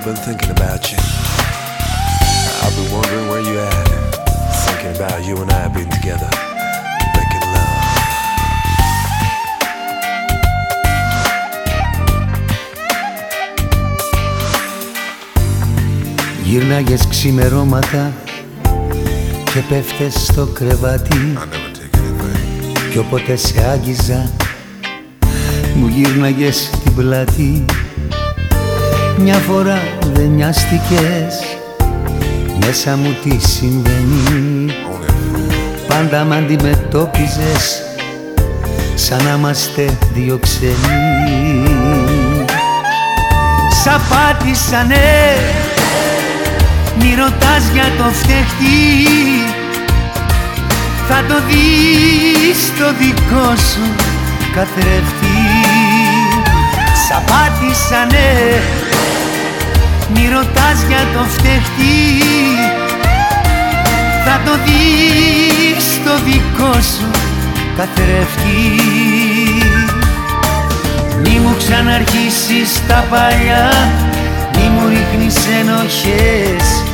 I've been thinking about you. I've been wondering where you at. Thinking about you and I being together, making love. Γύρναγες ξημερώματα και πέφτες στο κρεβάτι Κι όποτε σε άγγιζα μου γύρναγες την πλάτη Μια φορά δεν νοιάστηκες. Μέσα μου τι συμβαίνει. Πάντα μ' αντιμετώπιζες σαν να είμαστε δύο ξένοι. Σ' απάτησανε μη ρωτάς για το φταίχτη. Θα το δεις το δικό σου καθρέφτη. Σ' απάτησανε Μη ρωτάς για το φταίχτη. Θα το δεις το δικό σου καθρέφτη. Μη μου ξαναρχίσεις τα παλιά Μη μου ρίχνεις ενοχές.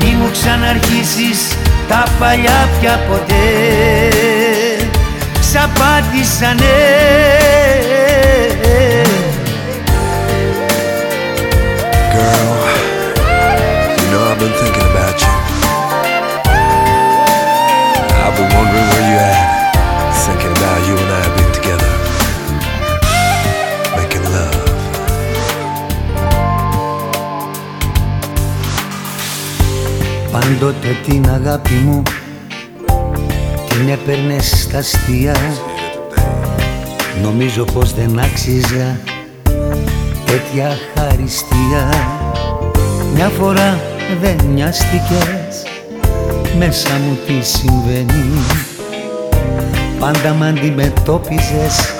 Μη μου ξαναρχίσεις τα παλιά πια ποτέ. Σ' απάντησανε Πάντοτε την αγάπη μου την έπαιρνες στα αστεία. Νομίζω πως δεν άξιζα τέτοια χαριστία. Μια φορά δεν νοιάστηκες μέσα μου τι συμβαίνει. Πάντα μ' αντιμετώπιζες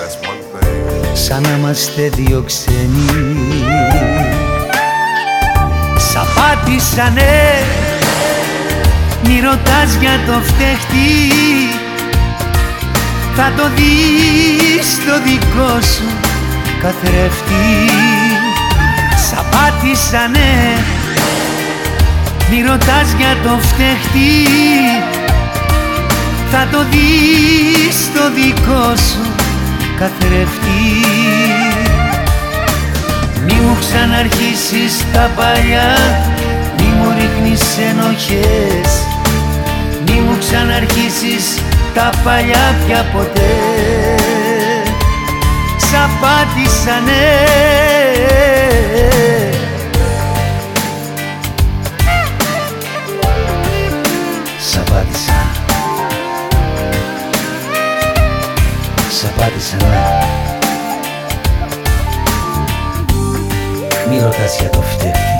σαν να είμαστε δύο ξένοι. Σ' απάτησανε μη ρωτάς για το φταίχτη. Θα το δεις το δικό σου καθρέφτη. Σ' απάτησανε Μη ρωτάς για το φταίχτη. Θα το δεις το δικό σου καθρέφτη. Μη μου ξαναρχίσεις τα παλιά. Μη μου ρίχνεις ενοχές. Μη μου ξαναρχίσεις τα παλιά πια ποτέ. Σ' απάτησανε Σ' απάτησα Σ' απάτησα ναι. Μη ρωτάς για το φταίχτη